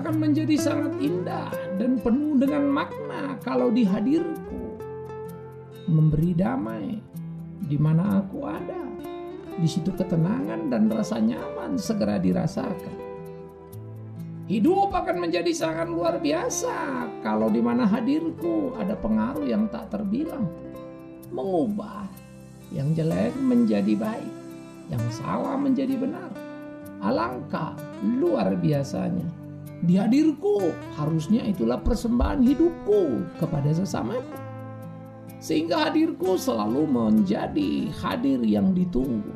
menjadi sangat indah dan penuh dengan makna kalau di hadirku. Memberi damai di mana aku ada. Di situ ketenangan dan rasa nyaman segera dirasakan. Hidup akan menjadi sangat luar biasa kalau di mana hadirku ada pengaruh yang tak terbilang. Mengubah yang jelek menjadi baik, yang salah menjadi benar. Alangkah luar biasanya. Di hadirku harusnya itulah persembahan hidupku kepada sesamaku. Sehingga hadirku selalu menjadi hadir yang ditunggu.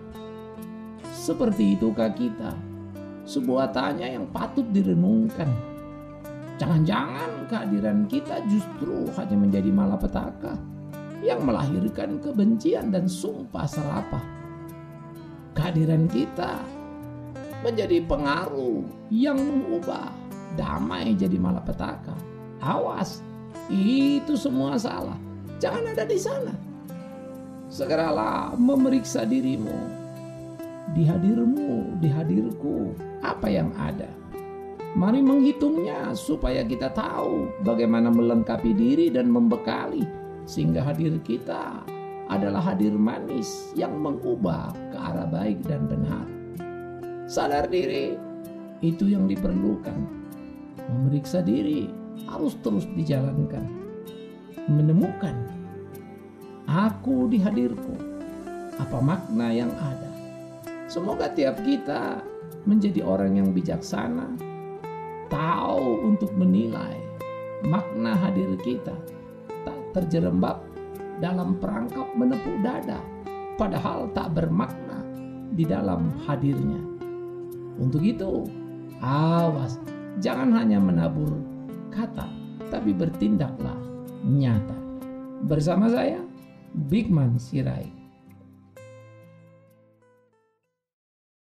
Seperti itukah kita? Sebuah tanya yang patut direnungkan. Jangan-jangan kehadiran kita justru hanya menjadi malapetaka yang melahirkan kebencian dan sumpah serapah. Kehadiran kita menjadi pengaruh yang mengubah damai jadi malapetaka. Awas, itu semua salah. Jangan ada di sana. Segeralah memeriksa dirimu. Di hadirmu, di hadirku, apa yang ada. Mari menghitungnya supaya kita tahu bagaimana melengkapi diri dan membekali sehingga hadir kita adalah hadir manis yang mengubah ke arah baik dan benar. Sadar diri itu yang diperlukan. Memeriksa diri harus terus dijalankan. Menemukan aku di hadirku. Apa makna yang ada? Semoga tiap kita menjadi orang yang bijaksana, tahu untuk menilai makna hadir kita, tak terjerembab dalam perangkap menepuk dada, padahal tak bermakna di dalam hadirnya. Untuk itu, awas, jangan hanya menabur kata, tapi bertindaklah nyata. Bersama saya, Bigman Sirait.